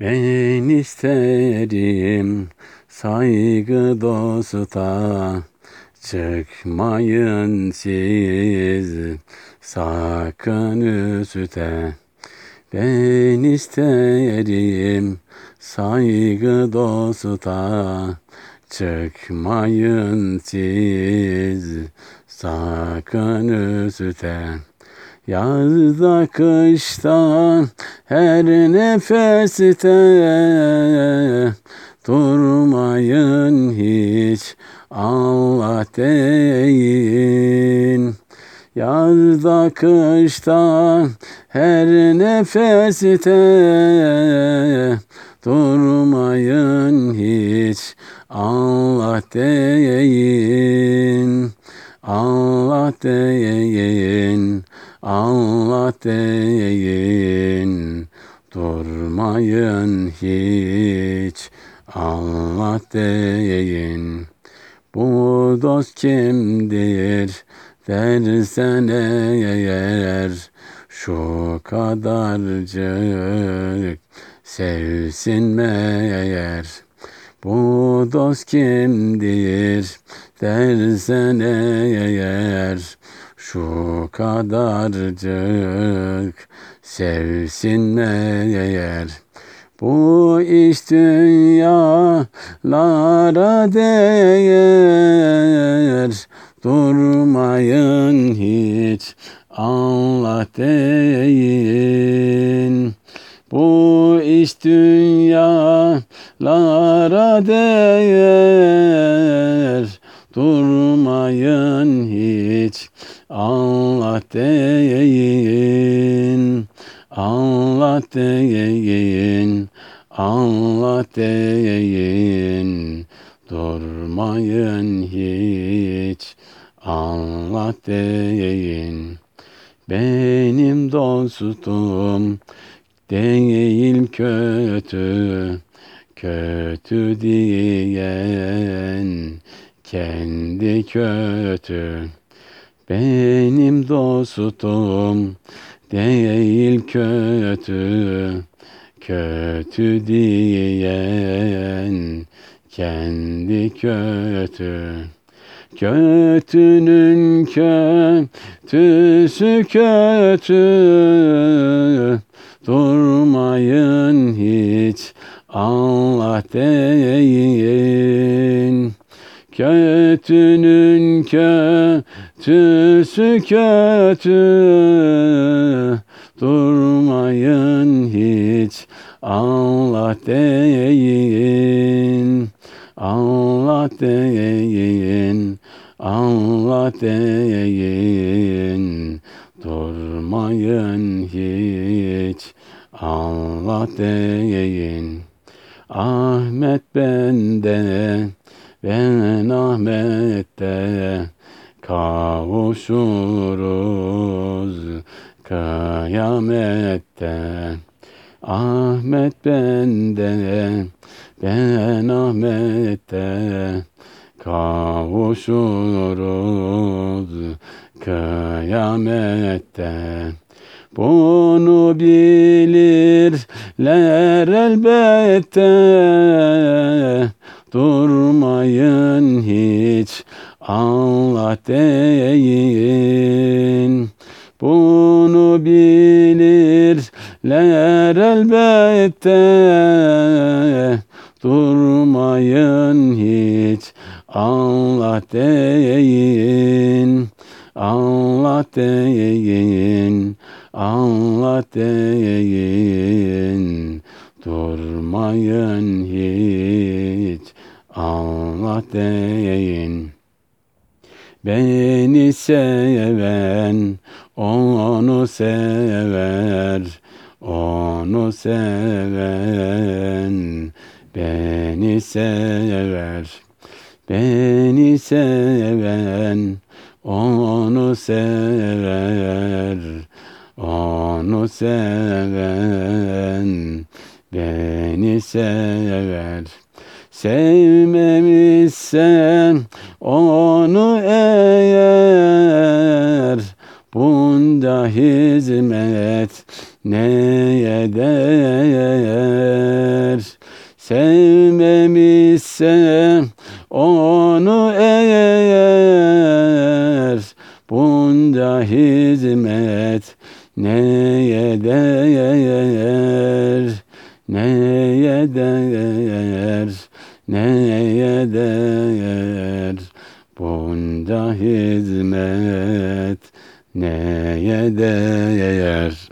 Ben isterim saygı dosta. Çıkmayın siz sakın üste. Ben isterim saygı dosta. Çıkmayın siz sakın üste Yazda kışta her nefeste durmayın hiç Allah deyin. Yazda kışta her nefeste durmayın hiç Allah deyin. Allah deyin. Allah deyin, durmayın hiç. Allah deyin, bu dost kimdir dersen eğer şu kadarcık sevsin meğer. Bu dost kimdir dersen eğer şu kadarcık sevsin meğer bu iş dünyalara değer. Durmayın hiç Allah deyin. Bu iş dünyalara değer durmayın hiç. Allah deyin Allah deyin Allah deyin durmayın hiç Allah deyin benim dostum değil kötü kötü diyen kendi kötü. Benim dostum değil kötü. Kötü diyen kendi kötü. Kötünün kötüsü kötü. Durmayın hiç. Allah deyin Kötünün kötüsü kötü. Durmayın hiç Allah deyin. Allah deyin. Allah deyin. Durmayın hiç Allah deyin Ahmet bende ben Ahmet'te kavuşuruz kıyamette. Ahmet bende, ben Ahmet'te kavuşuruz kıyamette. Bunu bilirler elbette. Durmayın hiç Allah deyin. Bunu bilirler elbette Durmayın hiç Allah deyin Allah deyin Allah deyin. Durmayın hiç Allah deyin. Beni seven onu sever onu seven beni sever beni seven onu sever onu seven beni sever. Sevmemişsen onu eğer Bunda hizmet neye değer? Sevmemişsem onu eğer Bunda hizmet neye değer? Neye değer? Neye değer? Bunda hizmet neye değer